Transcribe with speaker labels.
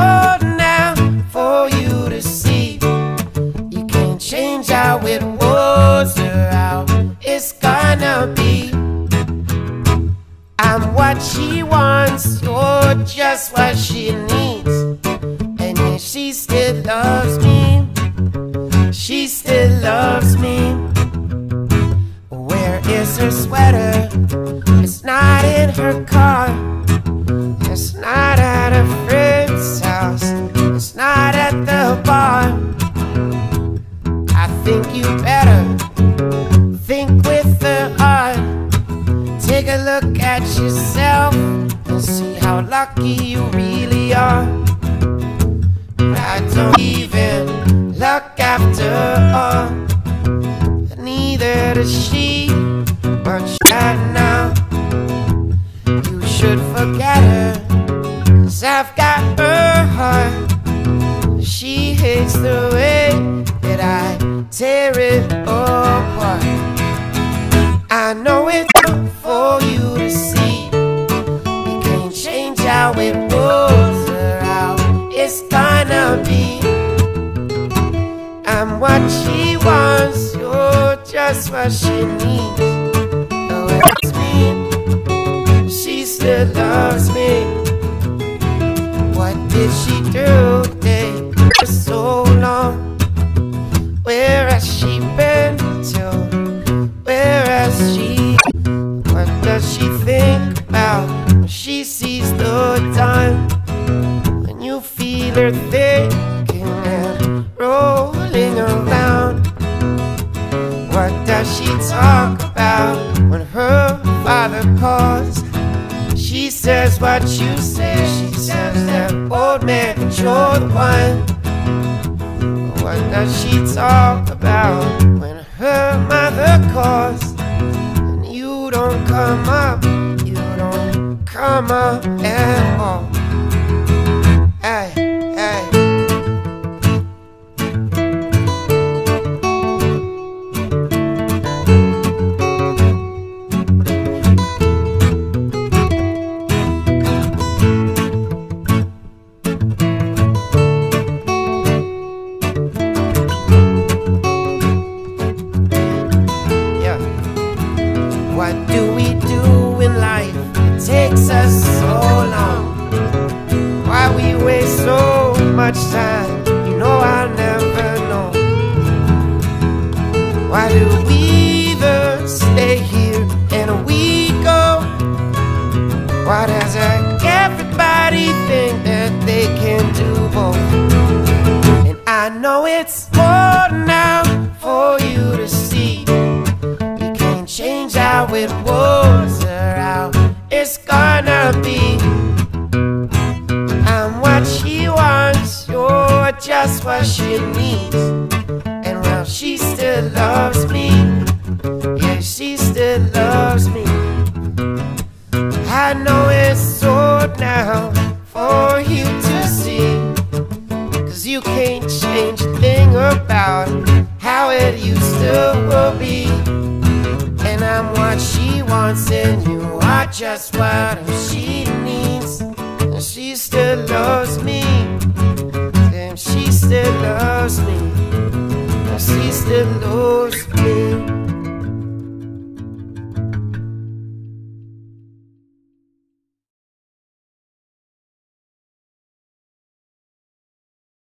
Speaker 1: hard now for you to see. You can't change how it was or how it's gonna be. I'm what she wants, you're just what she needs. And if she still loves me. She still loves me. Where is her sweater? It's not in her car. Lucky you really are. I don't even look after all. Neither does she, but right now you should forget her. Cause I've got her heart. She hates the way that I tear it it's gonna be. I'm what she wants, you're just what she needs. Oh, it's me, she still loves me. What did she do today for so long? Where has she been till? Where has she? What does she think about when she sees the time? Thinking and rolling around. What does she talk about when her father calls? She says what you say. She says that old man, you're the one. What does she talk about when her mother calls? And you don't come up, you don't come up What do we do in life? It takes us so long. Why we waste so much time? You know I'll never know. Why do we either stay here and we go? Why does everybody think that they can do both? And I know it's more now for I'm what she wants, you're just what she needs. And well, she still loves me. Yeah, she still loves me. I know it's so now for you to see. Cause you can't change a thing about how it used to be. And I'm what she wants, in you just what she needs. And she still loves me. Damn, she still loves me. And she still loves me.